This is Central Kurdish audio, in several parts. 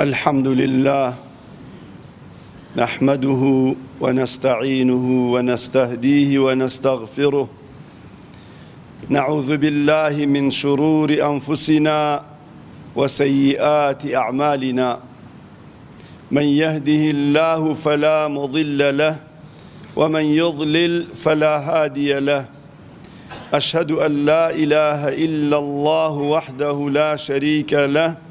الحمد لله نحمده ونستعينه ونستهديه ونستغفره نعوذ بالله من شرور أنفسنا وسيئات أعمالنا من يهده الله فلا مضل له ومن يضلل فلا هادي له أشهد أن لا إله إلا الله وحده لا شريك له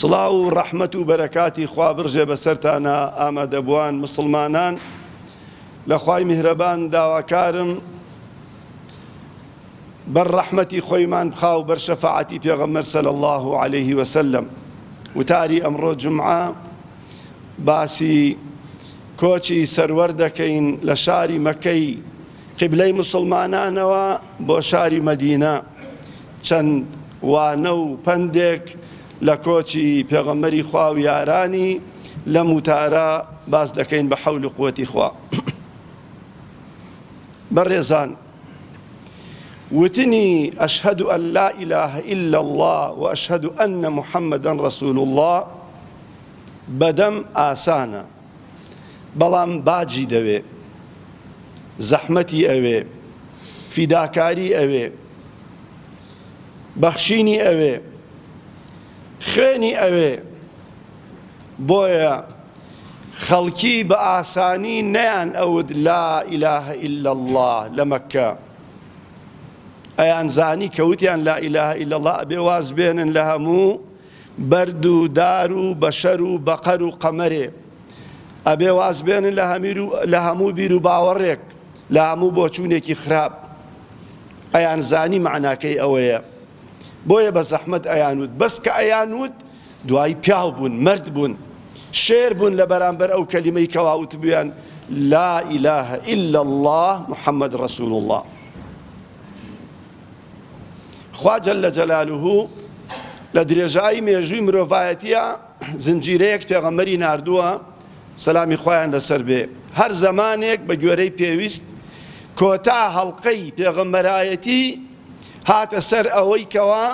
سڵاو و ڕەحمەت و بەرەکاتی خوا بڕژێ بەسەرتانا ئامادەبوان مسڵمانان لە خوای میهرەبان داواکارم بەر ڕەحمەتی خۆیمان بخا و بەر شەفاعەتی پێغەمبەر صلی الله علیه وسلم وتاری ئەمڕۆ جمعە باسی کۆچی سەروەر دەکەین لە شاری مەکەی قیبلەی موسڵمانانەوە بۆ شاری مەدینە چەند وانە و پەندێک لە کۆچی پێغەمبەری خوا و یارانی لەم وتارە باس دەکەین بە حەول و قوەتی خوا بەڕێزان وتنی ئەشهد ئەن لا ئیلاه الا الله و ئەشهد ئەن محەممەدەن ڕسول الله بەدەم ئاسانە بەڵام باجی دەوێ، زەحمەتی ئەوێ، فیداکاری ئەوێ، بەخشینی ئەوێ، خوێنی ئەوێ، بۆیە خەڵکی بە ئاسانی نەیان ئەوت لا ئیلە ئیلا اللە لە مەککە، ئەیانزانی کە وتیان لا ئیلە ئیلا اللە ئەبێ واز بێنن لە هەموو بەرد و دار و بەشەر و بەقەر و قەمەرێ. ئەبێ واز بێنن لە هەمیر و لە هەموو بیر و باوەڕێک، لە هەموو بۆچوونێکی خراپ. ئەیانزانی مەعناکەی ئەوەیە. بۆیە بە زەحمەت ئەیانوت. بەس کە ئەیانوت دوایی پیاو بوون، مەرد بوون. شێر بوون لە بەرامبەر ئەو کەلیمەی کەوا وتبوویان، لا الە الا اللە محمد رسول اللە. خوا جل جلالە لە درێژایی مێژووی مرۆڤایەتیە زنجیرەیەک پێغەمبەری ناردووە سەلامی خوایان لەسەر بێ هەر زەمانێک بە گوێرەی پێویست کۆتا هەڵلقەی پێغەمبەرایەتی هاتە سەر ئەوەی کەوا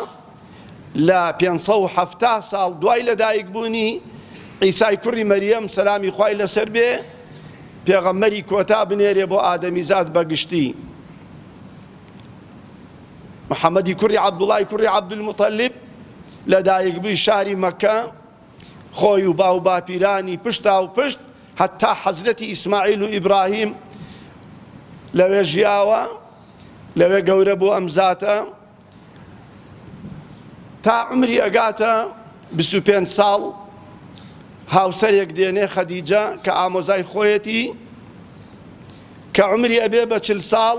لە 570 ساڵ دوای لەدایک بوونی عیسای کوڕی مەریەم سەلامی خوای لەسەر بێ پێغەمبەری کۆتا بنێرێ بۆ ئادەمیزاد بەگشتی محەمەدی کوڕی عەبدوڵای کوڕی عەبدولموتەلیب لە دایکبووی شاری مەکە خۆی و باو باپیرانی پشتا و پشت هەتا حەزرەتی ئیسماعیل و ئیبراهیم لەوێ ژیاوە لەوێ گەورە بۆ ئەم زاتە تا عمری ئەگاتە 25 ساڵ هاوسەرێک دێنێ خەدیجە کە ئامۆزای خۆیەتی کە عمری ئەبێ بە چل ساڵ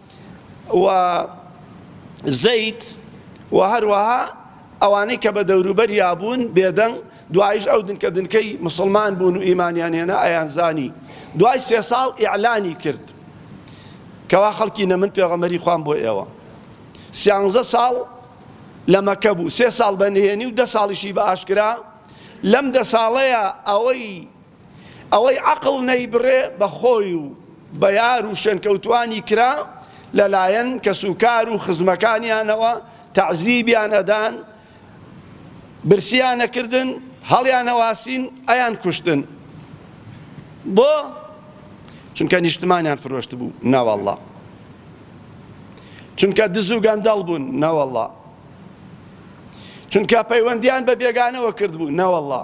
و زەیت و هەروەها ئەوانەی کە بە دەوروبەریا بوون بێدەنگ دوایش ئەو دنکە دنکەی مسلمان بوون و ئیمانیان هێنا ئەیانزانی دوای سێ ساڵ ئیعلانی کرد کەوا خەڵکی نە من پێغەمەری خوام بۆ ئێوە سیانزە ساڵ لە مەکە بوو سێ ساڵ بە نهێنی و دە ساڵیشی بە ئاشکرا لەم دە ساڵەیە ئەوەی ئەوەی عەقڵ نەیبڕێ بە خۆی و بە یار و شوێنکەوتوانی کرا لە لایەن کەس و کار و خزمەکانیانەوە تەعزیبیان ئەدان برسیان ئەکردن هەڵیان ئەواسین ئەیان کوشتن بۆ چونکە نیشتمانیان فرۆشت بوو ناوەڵڵا چونکە دز و گەندەڵ بوون ناوەڵڵا چونکە پەیوەندیان بە بێگانەوە کرد بوو ناوەڵڵا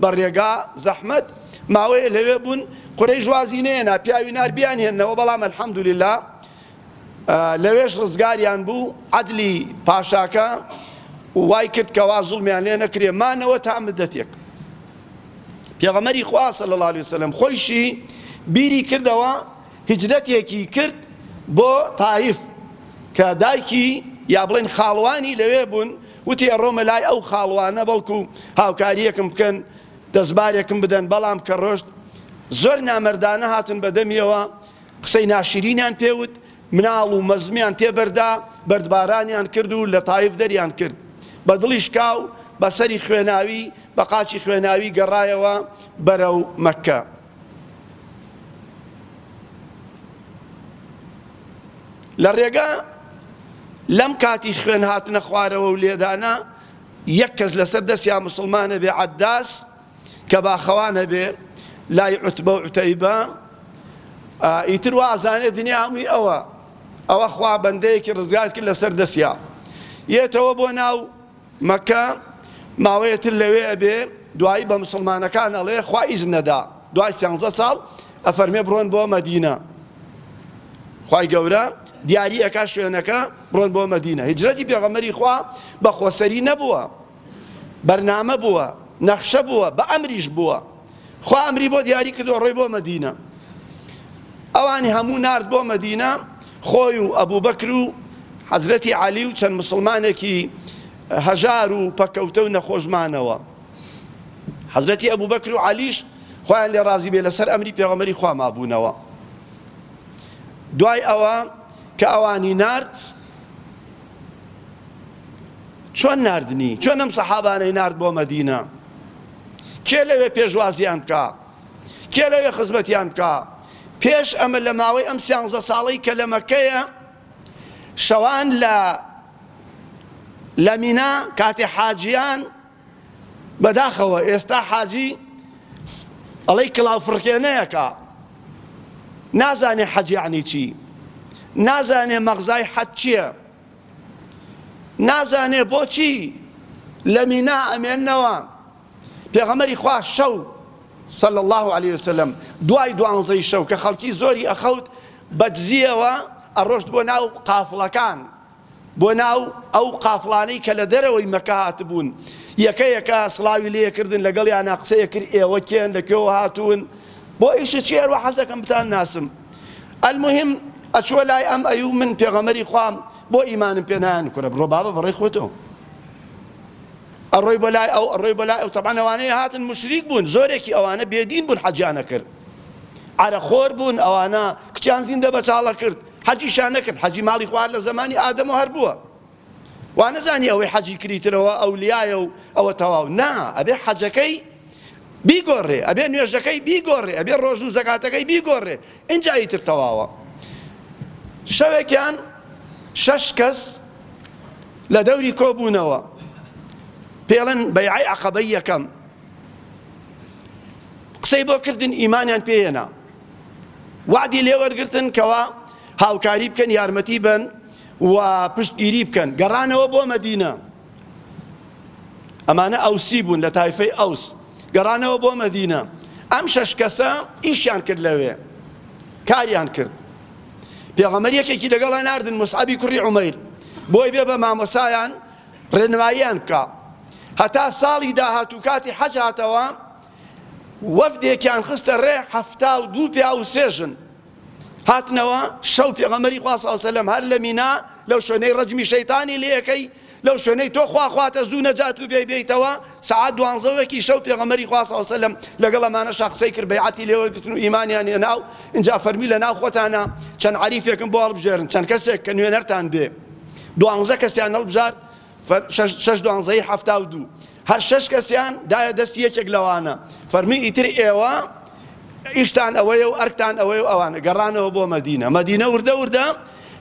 بە رێگا زەحمەت ماوەیە لەوێ بوون قورەیش وازی نەیەنا پیاوی نار بیانهێنەوە بەڵام الحمدللە لەوێش رزگاریان بوو عەدلی پاشاکە وای کرد کەوا زوڵمیان لێ نەکرێ مانەوە تا مدەتێک پێغەمەری خوا صلی الله علیه وسلم خۆیشی بیری کردەوە هجرەتێکی کرد بۆ تایف کە دایکی یا بڵێن خاڵوانی لەوێ بوون وتی ئەڕۆمە لای ئەو خاڵوانە بەڵکو هاوکارییەکم بکەن، دەستبارێکم بدەن، بەڵام کە ڕۆشت زۆر نامەردانە هاتن بە دەمیەوە، قسەی ناشرینیان پێ وت، مناڵ و مەزنیان تێ بەردا، بەردبارانیان کرد و لە تایف دەریان کرد. بە دڵی شکاو، بە سەری خوێناوی، بە قاچی خوێناوی گەڕایەوە بەرەو مەککە. لە ڕێگا لەم کاتی خوێن هاتنە خوارەوە و لێدانە یەک کەس لەسەر دەستیا مسلمانە بێ عەداس کە باخەوانە بێ لای عوتبە و عوتەیبە ئیتر وازانێ دنیا هەمووی ئەوە ئەوە خوا بەندەیەکی ڕزگار کرد لەسەر دەستیا یێتەوە بۆ ناو مەکە ماوەیە تر لەوێ ئەبێ دوایی بە موسڵمانەکان ئەڵێ خوا ئیزن نەدا دوای سیانزە ساڵ ئەفەرمێ بڕۆن بۆ مەدینە خوای گەورە دیاری ئەکا شوێنەکە بڕۆن بۆ مەدینە هجرەتی پێغەمەری خوا بە خۆسەری نەبووە بەرنامە بووە نەخشە بووە بە ئەمریش بووە خوا ئەمری بۆ دیاری کردوە ڕۆی بۆ مەدینە ئەوانی هەموو نارد بۆ مەدینە خۆی و ئەبوو بەکر و حەزرەتی عەلی و چەند مسلمانێکی هەژار و پەکەوتە و نەخۆشمانەوە حەزرەتی ئەبوو بەکر و عەلیش خۆیان لێ ڕازی بێ لەسەر ئەمری پێغەمەری خوا مابوونەوە دوای ئەوە کە ئەوانی نارد چۆن نردنی چۆن ئەم سەحابانەی نرد بۆ مەدینە کێ لەوێ پێشوازیان بکا؟ کێ لەوێ خزمەتیان بکا؟ پێش ئەمە لە ماوەی ئەم سیانزە ساڵەی کە لە مەکەیە شەوان لە لە مینا کاتێ حاجیان بەداخەوە ئێستا حاجی ئەڵەی کلااو فڕکێنەیەەکە نازانێ حەجیانی چی نازانێ مەغزای حەت چییە؟ نازانێ بۆچی لە مینا ئەمێنەوە پێغەمەری خوا شەو صلى الله عليه وسلم دوای دوانزەی شەو کە خەڵکی زۆری ئەخەوت بە دزیەوە ئەڕۆشت بۆ ناو قافڵەکان بۆ ناو ئەو قافڵانەی کە لە دەرەوەی مەکە هاتبوون یەکە یەکە سڵاوی لێکردن لەگەڵ یانە قسەیە کرد ئێوە کێن لە کوێوە هاتوون بۆ ئیشە چێر و حەزەکەم بتان ناسم المهم ئەچوە لای ئەم ئەیو من پێغەمبەری خوام بۆ ئیمانم پێ نایەن کورە بڕۆ بابە بەڕێی خۆتەوە ئەڕۆی بۆ لای ئەو ئەڕۆی بۆ لای ئەو تەبان ئەوانەی هاتن مشریک بوون زۆرێکی ئەوانە بێدین بوون حەجیانە کرد عرەخۆر بوون ئەوانە کچیان زیندە بەچاڵە کرد حەجیشان نەکرد حەجی ماڵی خوار لە زمانی ئادەم و هەر بووە وانەزانی ئەوەی حەجی کریترەوە ئەولیایە و ئەوە تەواو نا ئەبێ حەجەکەی بیگۆڕێ ئەبێ نوێژەکەی بیگۆڕێ ئەبێ ڕۆژ و زەکاتەکەی بیگۆڕێ ئینجا ئیتر تەواوە شەوێکیان شەش کەس لە دەوری کۆبوونەوە پێڵن بەیعی عقبەی یەکەم قسەی بۆ کردن ئیمانیان پێێنا وادی لێوەرگتن کەوا هاوکاری بکەن یارمەتی بن و پشتگیری بکەن، گەڕانەوە بۆ مەدینە، ئەمانە ئەوسی بوون لە تایفەی ئەوس، گەڕانەوە بۆ مەدینە، ئەم شەش کەسە ئیشیان کرد لەوێ، کاریان کرد، پێغەمبەر یەکێکی لەگەڵا ناردن موسعەبی کوڕی عومەیر، بۆی بێ بە مامۆسایان ڕێنماییان بکا، هەتا ساڵی داهاتوو کاتی حەج هاتەوە، وەفدێکیان خستە ڕێ حەفتا و دوو پیاو و سێ ژن، هاتنەوە شەو پێغەمبەری خوا صلی وسلم هەر لە مینا لەو شوێنەی ڕەجمی شەیتانی لێکەی لەو شوێنەی تۆ خوا خواتە زوو نەجات و بێ بێیتەوە سعات دوانزەوەکی شەو پێغەمبەری خوا صلی وسلم لەگەڵ ئەمانە شخصی کرد بەیعەتی لێوەرگتن و ئیمانیان هێناو اینجا فەرمی لە ناو خۆتانە چەند عریفێکم بۆ هەڵبژێرن چەند کەسێک کە نوێنەرتان بێ دوانزە کەسیان هەڵبژارد فەرمی شەش دوانزەیی حەفتا و دوو هەر شەش کەسیان دایە دەستی یەکێک لەوانە فەرمی ئیتر ئێوە ئیشتان ئەوەیە و ئەرکتان ئەوەیە و ئەوانە گەڕانەوە بۆ مەدینە مەدینە وردە وردە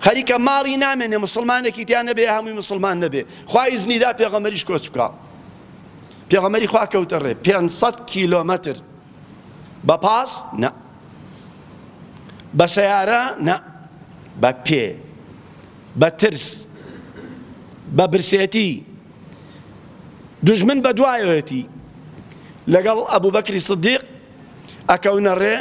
خەریکە ماڵی نامێنێ مسلمانێکی تیا نەبێ هەمووی مسلمان نەبێ خوا ئیزنیدا پێغەمەریش کۆچ بکە پێغەمەری خوا کەوتە ڕێ 500 کیلۆمەتر بە پاس نە بە سەیارە نە بە پێ بە ترس، بە برسێتی، دوژمن بە دوایەوەتی، لەگەڵ ئەبو بەکری سدیق ئەکەونە ڕێ،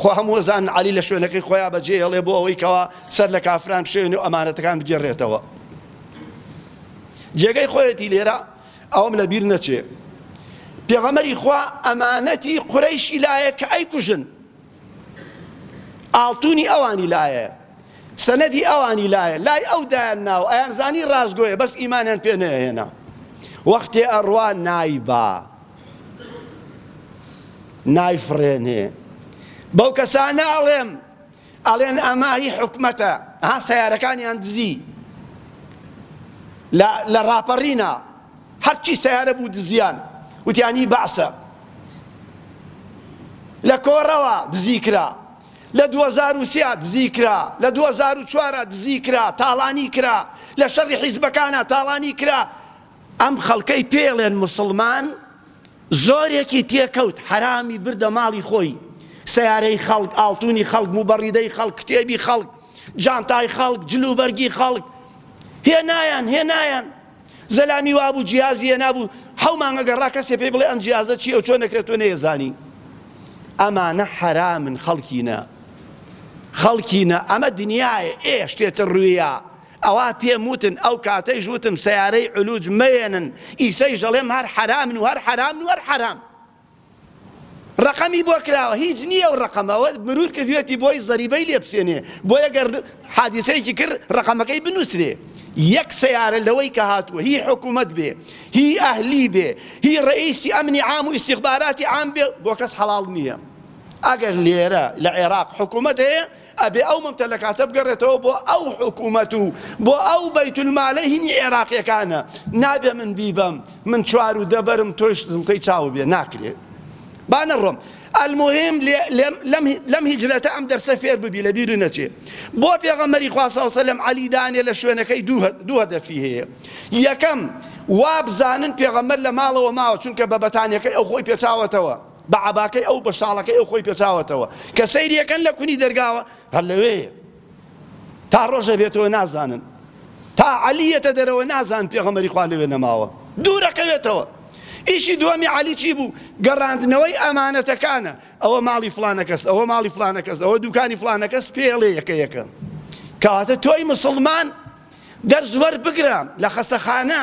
خۆ هەموو ئەزان عەلی لە شوێنەکەی خۆیان بە جێ هێڵێ بۆ ئەوەی کەوا سەر لە کافران بشێوێنێ و ئەمانەتەکان بگێڕێتەوە. جێگەی خۆیەتی لێرە ئەوم لە بیر نەچێ پێغەمەری خوا ئەمانەتی قورەیشی لایە کە ئەیکوژن ئاڵتونی ئەوانی لایە سەنەدی ئەوانی لایە لای ئەو دایان ناو ئەیان زانی ڕاستگۆیە بەس ئیمانیان پێ نەهێنا وەختێ ئەڕوا نایبا نایفڕێنێ بەو کەسانە ئەڵێم ئەڵێن ئەما هی حکومەتە ها سیارەکانیان دزی لە ڕاپەڕینا هەرچی سەیارە بوو دزیان وتیان هی بەعسە لە کۆڕەوە دزی کرا لە دوو هەزار و سێ دزی کرا لە دوو هەزار و چوار دزی کرا تاڵانی کرا لە شەڕی حیزبەکانە تاڵانی کرا ئەم خەڵکەی پێڵێن مسلمان زۆرێکی تێکەوت حرامی بردە ماڵی خۆی سیارەی خەڵک ئاڵتونی خەڵک موبەڕیدەی خەڵک کتێبی خەڵک جانتای خەڵک جلوبەرگی خەڵک هێنایان هێنایان زەلامی وابوو جیازی هێنابوو حەو مانگە گەڕا کەسێ پێی بڵێ ئەم جیازە چی ئەو چۆن نەکرێت تۆ نەیەزانی ئەمانە حەرامن خەڵکینە خەڵکینە ئەمە دنیاە ئێ شتێتە ڕوویە ئەوە پێم وتن ئەو کاتەی ژوتم سیارەی علوج مەێنن ئیسەی ژەڵێم هەر حەرامن و هەر حەرام و هەر حەرام ڕەقەمی بۆ کراوە هیچ نیە ئەو ڕەقەمە ئەوە مرور کردوێتی بۆی زەریبەی لێ بسێنێ بۆیە گەر حادیسەیەکی کرد ڕەقەمەکەی بنوسرێ یەک سەیارە لەوەی کە هاتووە هی حکوومەت بێ هی ئەهلی بێ هی ڕئیسی ئەمنی عام و ئیسیخباراتی عام بێ بۆ کەس حەڵاڵ نییە ئەگەر لێرە لە عێراق حکوومەت هەیە ئەبێ ئەو مەمتەلەکاتە بگەڕێتەوە بۆ ئەو حکومەت و بۆ ئەو بەیتولمالەی هینی عێراقیەکانە نابێ من بیبەم من چوار و دەبەرم تۆش زڵتەی چاو بێ ناکرێت با نەڕۆم المهم لەم هیجرەتە ئەم دەرسە فێر ببی لە بیر نەچێ بۆ پێغەمەری خواسەوسە لەم عەلی دانێ لە شوێنەکەی دووە دەفی هەیە یەکەم وابزانن پێغەمەر لە ماڵەوە ماوە چونکە بە بەتانەکەی ئەو خۆی پێچاوەتەوە بە عەباکەی ئەو بە شاڵەکەی ئەو خۆی پێچاوەتەوە کە سەیری ئەکەن لە کونی دەرگاوە هەر لەوێیە تا ڕۆژ ئەبێتەوە نازانن تا عەلی یەتە دەرەوە نازان پێغەمبەری خوا لەوێ نەماوە دوور ئەکەوێتەوە ئیشی دووەمی عەلی چی بوو گەڕاندنەوەی ئەمانەتەکانە ئەوە ماڵی فلانە کەس ئەوە ماڵی فلانە کەس ئەوە دوکانی فلانە کەس پێڵێ یەکە یەکە کەواتە تۆی مسلمان دەرزوەر بگرە لە خەسەخانە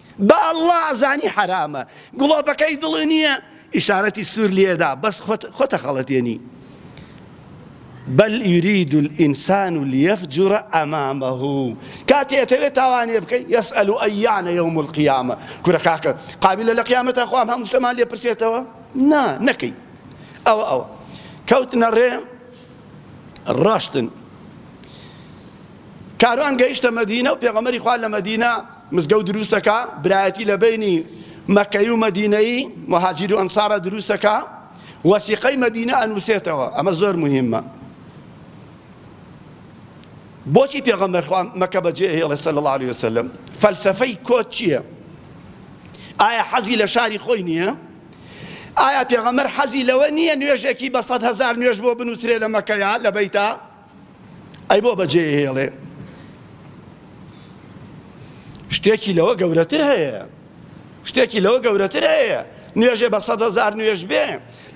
بە اللە ئەزانی حەرامە. گڵۆپەکەی دڵی نیە؟ ئیشارەتی سور لێدا بەس خۆت ئەخەڵەتێنی. بل یرید الانسان لیفجر امامه کاتێ ئەتەوێ تاوانێ بکەی یسئل ایان یوم القیامە کورە کاکە قابیلە لە قیامەتا خوا هەموو شتەمان لێ پرسێتەوە نا نەکەی ئەوە ئەوە کەوتنە ڕێ ڕۆشتن کاروان گەیشتە مەدینە و پێغەمبەری خوا لە مەدینە مزگەوت دروستەکا برایەتی لە بەینی مەکەی و مەدینەی مهاجیر و ئەنسارە دروستەکا وەسیقەی مەدینە ئەنووسێتەوە ئەمە زۆر مهمە بۆچی پێغەمبەر خوا مەکە بەجێ هێڵێ صلی الله علیه وسلم فەلسفەی کۆچ چییە ئایا حەزی لە شاری خۆی نییە ئایا پێغەمبەر حەزی لەوە نییە نوێژێکی بە سەد هەزار نوێژ بۆ بنووسرێ لە مەکەیا لە بەیتا ئەی بۆ بەجێ ئەهێڵێ؟ شتێکی لەوە گەورەتر هەیە شتێکی لەوە گەورەتر هەیە نوێژێ بە سەد هەزار نوێژ بێ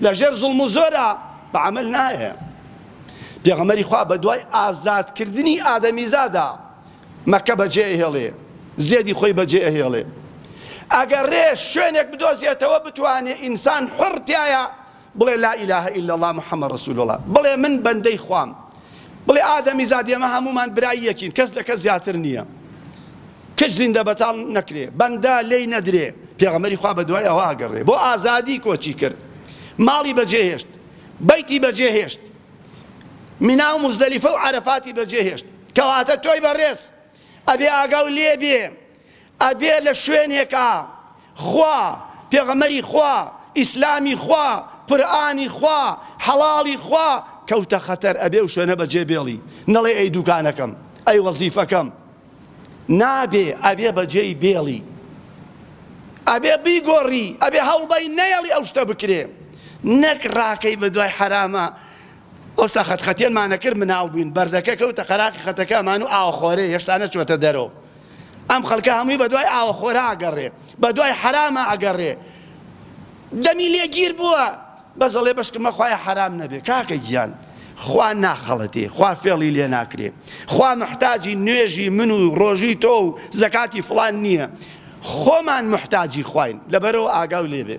لە ژێر زوڵم و زۆرە بە عمل نایە پێغەمەری خوا بە دوای ئازادکردنی ئادەمیزادا مەکە بەجێ هێڵێ زێدی خۆی بەجێ هێڵێ ئەگەر ڕێ شوێنێک بدۆزێتەوە بتوانێ ئینسان حڕتیایە بڵێ لا الە الا اللە محمد رسول اللە بڵێ من بەندەی خوام بڵێ ئادەمیزاد ئێمە هەموومان برای یەکین کەس لە کەس زیاتر نییە کچ زیندە بەتاڵ نەکرێ بەندە لێی نەدرێ پێغەمبەری خوا بە دوای ئەوە ئەگەڕێ بۆ ئازادی کۆچی کرد ماڵی بەجێهێشت بەیتی بەجێهێشت مینا و مزدەلیفە و عەرەفاتی بەجێهێشت کەواتە تۆی بەڕێز ئەبێ ئاگاو لێ بێ ئەبێ لە شوێنێکا خوا، پێغەمبەری خوا، ئیسلامی خوا، قورئانی خوا، حەڵاڵی خوا کەوتە خەتەر ئەبێ ئەو شوێنە بەجێ بێڵی نەڵێ ئەی دوکانەکەم ئەی وەزیفەکەم نابێ ئەبێ بەجێی بێڵی ئەبێ بیگۆڕی ئەبێ هەوڵبەی نەیەڵی ئەو شتە بکرێ نەک ڕاکەی بە دوای حەرامە ئەوسا خەتخەتێنمانەکرد مناڵ بووین بەردەکە کەوتە قەراخی خەتەکەمان و ئاوخۆرێ هێشتا نەچووەتە دەرەوە ئەم خەڵکە هەمووی بەدوای ئاوە خۆرا ئەگەڕێ بەدوای حەرامە ئەگەڕێ دەمی لێ گیر بووە بەس ئەڵێ بەشکمە خوایە حەرام نەبێ کاکە گیان خوا ناخەڵەتێ خوا فێڵی لێ ناکرێ خوا محتاجی نوێژی من و ڕۆژی تۆ و زەکاتی فلان نییە خۆمان محتاجی خواین لەبەرەوە ئاگاو لێبێ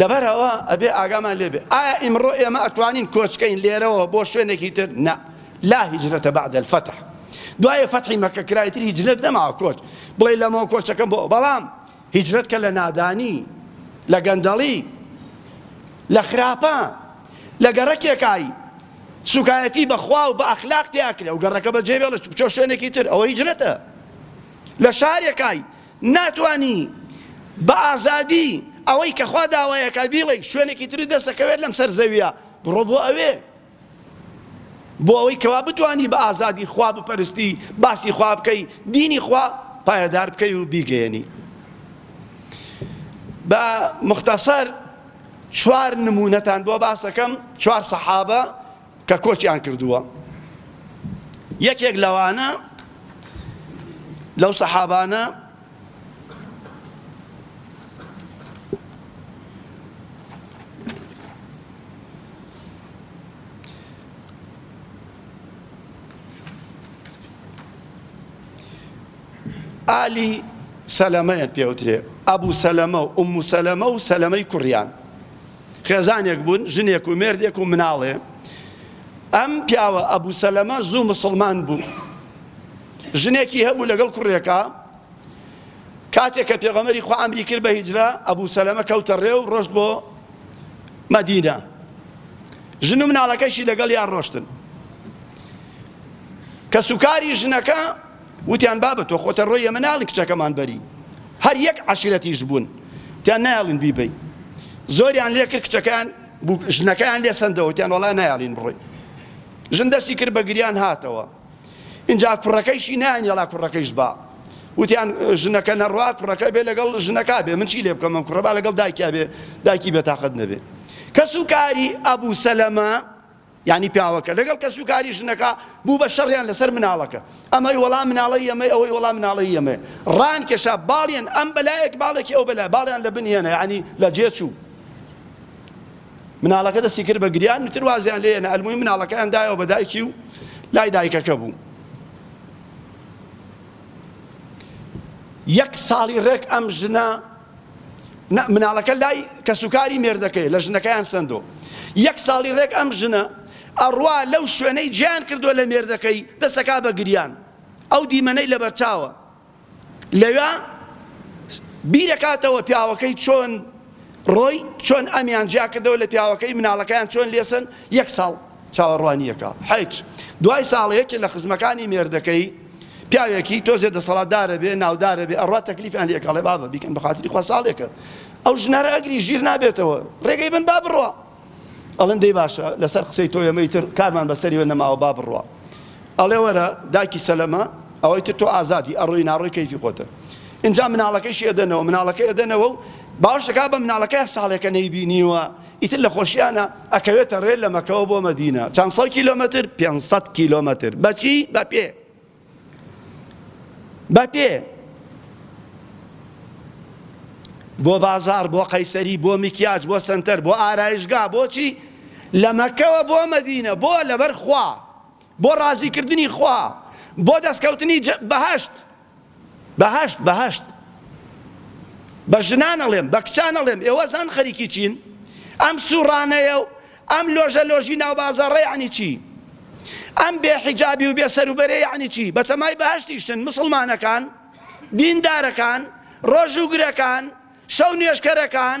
لەبەر ئەوە ئەبێ ئاگامان لێ بێ ئایا ئیمڕۆ ئێمە ئەتوانین کۆچکەین لێرەوە بۆ شوێنێکی تر نە لا هیجرەتە بعد الفتح دوای فتحی مەکە کرای تر هیجرەت نەماوە کۆچ بڵێ لەمەوە کۆچەکەم بۆ بەڵام هیجرەت کە لە نادانی لە گەندەڵی لە خراپە لە گەڕەکێکایی سوکایەتی بەخوا و بە ئەخلاق تیاکرێ و گەڕەکە بەجێ بێڵە بچۆ شوێنێکی تر ئەوە هیجرەتە لە شارێکایی ناتوانی بە ئازادی ئەوەی کە خوا داوای ئەکات بیڵێی شوێنێکی ترت دەست ئەکەوێت لەم سەر زەویە بڕۆ بۆ ئەوێ بۆ ئەوەی کەوا بتوانی بە ئازادی خوا بپەرستی باسی خوا بکەی دینی خوا پایەدار بکەی و بیگەیەنی بە مختصر چوار نمونەتان بۆ باسەکەم چوار سەحابە کە کۆچیان کردووە یەکێک لەوانە لەو سەحابانە ئالی سەلەمەیان پێوترێ ئەبوو سەلەمە و ئوم سەلەمە و سەلەمەی کوڕیان خێزانێک بوون ژنێک و مێردێک و مناڵێ ئەم پیاوە ئەبوو سەلەمە زوو مسلمان بوو ژنێکی هەبوو لەگەڵ کوڕێکە کاتێک کە پێغەمەری خۆ ئەمری کرد بە هیجرا ئەبوو سەلەمە کەوتە ڕێ و ڕۆشت بۆ مەدینە ژن و مناڵەکەشی لەگەڵ یان ڕۆشتن کە سوکاری ژنەکە وتیان بابە تۆ خۆت ئەڕۆی ئێمە نایەڵین کچەکەمان بەری هەر یەک عەشیرەتیش بوون تیان نایەڵین بیبەی زۆریان لێ کرد کچەکەیان بوو ژنەکەیان لێ سندەوە تیان وەڵا نایەڵین بڕۆی ژن دەستی کرد بە گریان هاتەوە اینجا کوڕەکەیشی نان یەڵا کوڕەکەیش با وتیان ژنەکە نەڕوا کوڕەکە بێ لەگەڵ ژنەکە بێ من چی لێ بکەم من کوڕەبا لەگەڵ دایکیا بێ دایکی بێتاقەت نەبێ کەس و کاری ئەبوو سەلەمە یانی پیاوەکە لەگەڵ کەسوکاری ژنەکە بوو بە شەڕیان لەسەر مناڵەکە ئەمەی وەڵام مناڵی ئەمەی ئەوەی وەڵام مناڵی ئەمێ ڕان کێشا باڵیان ئەم بەلایەک باڵێکی ئەو بەلا باڵیان لە بنیێنە ینی لە جێ چوو مناڵەکە دەستی کرد بە گریان وتر وازیان لێنە ئەلموی مناڵەکەیان دایەوە بە دایکی و لای دایکەکە بوو یەک ساڵی ڕێک ئەم ژنە نا مناڵەکە لای کەسوکاری مێردەکەیە لە ژنەکەیان سەندۆ یەک ساڵی ڕێک ئەم ژنە ئەڕوا لەو شوێنەی جیان کردووە لە مێردەکەی دەسەکا بە گریان ئەو دیمەنەی لەبەرچاوە لەوێ بیرەکاتەوە پیاوەکەی چۆن ڕۆی چۆن ئەمیان جیاکردەوە لە پیاوەکەی مناڵەکەیان چۆن لێسن یەک ساڵ چاوەڕوانییەکە حج دوای ساڵ یەکێ لە خزمەکانی مێردەکەی پیاوێکی تۆزێ دەسەڵاتدارە بێ ناودارە بێ ئەڕا تەکلیفیان لێ کەڵێ بابە بیکەن بە خاتری خوا ساڵێکە ئەو ژنەرە ئەگری ژیر نابێتەوە ڕێگەی بن با بڕە ئەڵەن دەی باشە لەسەر قسەی تۆ ئێمەی تر کارمان بەسەریوە نەماوە با بڕە ئەڵێ وەرە داکی سەلەمە ئەوەی تر تۆ ئازادی ئەڕۆی ناڕۆی کەیفی خۆتە اینجا مناڵەکەیشی ئەدەنەوە مناڵەکە ئەدەنەوە و باوشەکە بە مناڵەکە ساڵێکە نەیبینیوە ئیتر لە خۆشیانە ئەکەوێتە ڕێ لە مەکەوە بۆ مەدینە چەند سەد کیلۆمەتر پێنج سەد کیلۆمەتر بە چی بە پێ بە پێ بۆ بازار بۆ قەیسەری بۆ میکیاج بۆ سنتەر بۆ ئارایشگا بۆچی لە مەکەوە بۆ مەدینە بۆ لەبەر خوا بۆ ڕازیکردنی خوا بۆ دەستکەوتنی بەهەشت بەهەشت بەهەشت بە ژنان ئەڵێم بە کچان ئەڵێم ئێوە زان خەریکی چین ئەم سوڕانەیە و ئەم لۆژە لۆژی ناو بازاڕە یعنی چی ئەم بێ حیجابی و بێ سەروبەرێ یعنی چی بەتەمای بەهەشتیشن مسڵمانەکان دیندارەکان ڕۆژوگرەکان شەو نوێژکەرەکان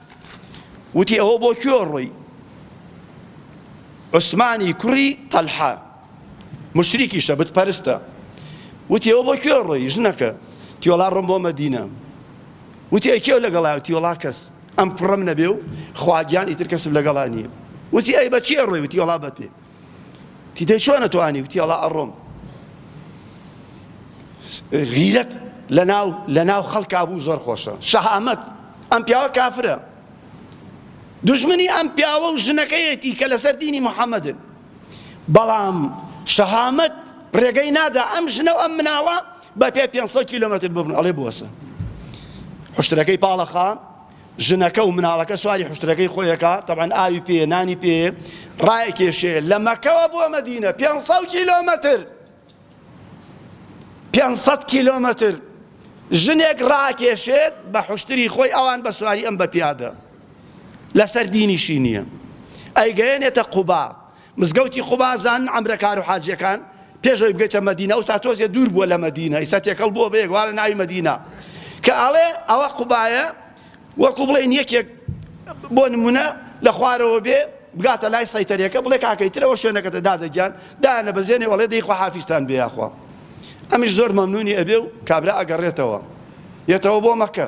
وتی ئەوە بۆ کوێ ڕۆی عوسمانی کوڕی تەلحە مشریکیشە بتپەرستە وتی ئەوە بۆ کوێ ڕۆی ژنەکە تیۆڵا ڕم بۆ مەدینە وتی ئەکێو لەگەڵا تیۆڵا کەس ئەم کوڕم نەبێ و خواگیان ئیتر کەسم لەگەڵا نییە وتی ئەی بەچیە ڕۆی وتی وڵا بە پێ تیدەی چۆن ئەتوانی وتی ئەڵا ئەڕۆم غیرەت لەناو لەناو خەڵکا بوو زۆر خۆشە شەهامەت ئەم پیاوە کافرە دژمنی ئەم پیاوە و ژنەکەیەتی کە لەسەر دینی محەممەدن بەڵام شەهامەت ڕێگەی نادا ئەم ژنە و ئەم مناڵە بە پێ 500 کیلومتر ببن ئەڵێ بوەسە حشتەکەی پاڵەخا ژنەکە و مناڵەکە سواری حوشترەکەی خۆیەکە، تەبعەن ئاوی پێیە، نانی پێیە، ڕایەکێشێ، لە مەکەوە بۆ مەدینە پێنج سەد کیلۆمەتر، پێنج سەد کیلۆمەتر ژنێک ڕاکێشێت بە حوشتری خۆی، ئەوان بە سواری ئەم بە پیادە لەسەر دینیشی نییە، ئەیگەیەنێتە قوبا، مزگەوتی قوبا زانن عەمرە کارو حاجیەکان پێش ئەوەی بگەیتە مەدینە ئەوسا تۆزێ دوور بووە لە مەدینە ئیسا تێکەڵ بووە بە یەک وا لە ناوی مەدینە کە ئەڵێ ئەوە قوبایە وەکو بڵێن یەکێک بۆ نمونە لە خوارەوە بێ بگاتە لای سەیتەرێکە بڵێ کاکەی ترەوە شوێنەکەتە دادەگیان دایانە بەزێنێ وەڵێ دەی خواحافیستان بێ یاخوا ئەمیش زۆر مەمنونی ئەبێ و کابرا ئەگەڕێتەوە یەتەوە بۆ مەکە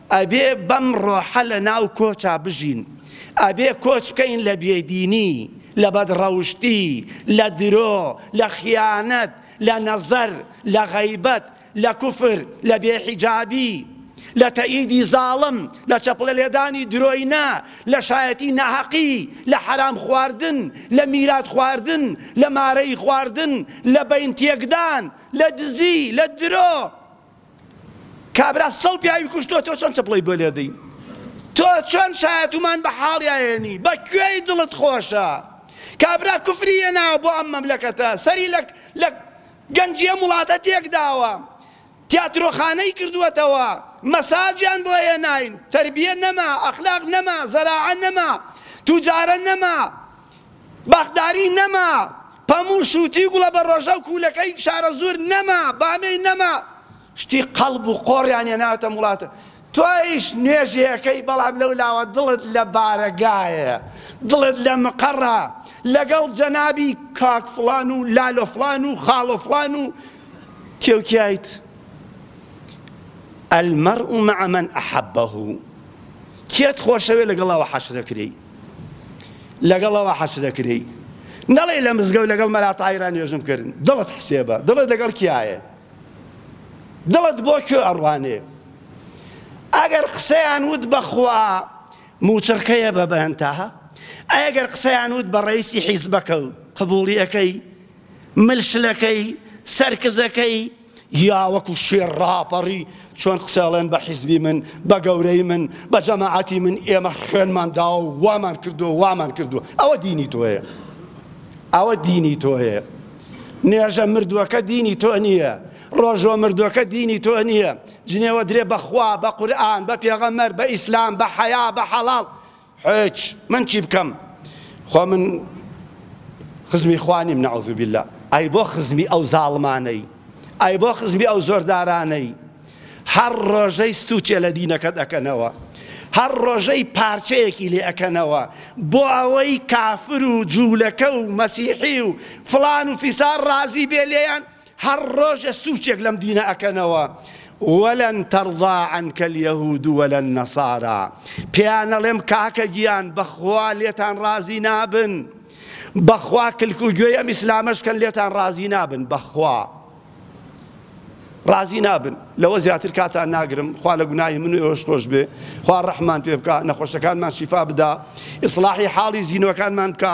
ئەبێ بەم ڕۆحە لە ناو کۆچا بژین، ئەبێ کۆچ بکەین لە بێدینی، لە بەدڕەوشتی، لە درۆ، لە خیانەت، لە نەزەر، لە غەیبەت، لە کوفر، لە بێ حیجابی، لە تەئیدی زاڵم، لە چەپڵە لێدانی درۆینە، لە شایەتی ناهەقی، لە حەرام خواردن، لە میرات خواردن، لە مارەیی خواردن، لە بەین تێکدان، لە دزی، لە درۆ، کابرا سەو پیاوی کوشتوە تۆ چۆن چەپڵەی بۆ لێدەی تۆ چۆن شایەتومان بە حاڵیایەنی بە کوێی دڵت خۆشە کابرا کوفری یەناوە بۆ ئەم مەملەکەتە سەری لە لە گەنجیە وڵاتە تێک داوە تیاترۆخانەی کردووەتەوە مەساجیان بۆ هێناین تربیە نەما ئەخلاق نەما زەراعە نەما توجارە نەما باخداری نەما پەموو شووتی گوڵە بە ڕۆژەو کوولەکەی شارەزوور نەما، بامێی نەما، شتی قەڵب و قۆڕیان هێناوەتە مڵات. تۆیش نوێژیەکەی بەڵام لەو لاوە دڵت لە بارەگایە، دڵت لە مقەڕە، لەگەڵ جەنابی کاک فڵان و لالۆ فڵان و خاڵۆ فڵان و کێوکیایت. المرء مع من احبه کێت خۆشەوێت لەگەڵ ئەوە حەشرەکرێی. لەگەڵ ئەوە حەشرەکرێی نەڵێی لە مزگەوت لەگەڵ مەلا تاهیرا نوێژم کرد دڵت حسێبە دڵت لەگەڵ کیایە دڵت بۆ کوێ ئەڕوانێ ئەگەر قسەیان وت بەخوا موچڕکەیە بە بەهنتاها ئەگەر قسەیان وت بە ڕیسی حیزبەکە و قبوڵیەکەی ملشلەکەی سەرکزەکەی جیا وەکو شێر ڕاپەڕی چۆن قسەڵێن بە حیزبی من بە گەورەی من بە جەماعەتی من ئێمە خوێنمان داوە و وامان کردو وامان کردو ئەوە دینی تۆیە ئەوە دینی تۆیە نێژە مردووەکە دینی تۆ نییە ڕۆژۆ مردوەکە دینی تۆ نییە جنێوە درێ بەخوا بە قورآن بە پێغەمەر بە ئیسلام بە حەیا بە حەڵاڵ هیچ من چی بکەم خۆ من خزمی خوا نیم نعوذ بالله ئای بۆ خزمی ئەو زاڵمانەی ئای بۆ خزمی ئەو زۆردارانەی هەر ڕۆژەی ستوچێ لە دینەکەت ئەکەنەوە هەر ڕۆژەی پارچەیەکی لێ ئەکەنەوە بۆ ئەوەی کافر و جوولەکە و مەسیحی و فلان و فیسار ڕازی بێ لێیان هەر ڕۆژە سوچێک لەم دینە ئەکەنەوە ولن ترضا عنك اليهود ولا النصارى پێیان ئەڵێم کاکە گیان بەخوا لێتان ڕازی نابن بەخوا کلک و گوێی ئەم ئیسلامەشکەن لێتان ڕازی نابن بەخوا ڕازی نابن لەوە زیاتر کاتان ناگرم خوا لە گوناهی من و ئێوەش خۆش بێ خوا ڕەحمان پێ بکە نەخۆشەکانمان شیفا بدا ئیسلاحی حاڵی زینەکانمان بکە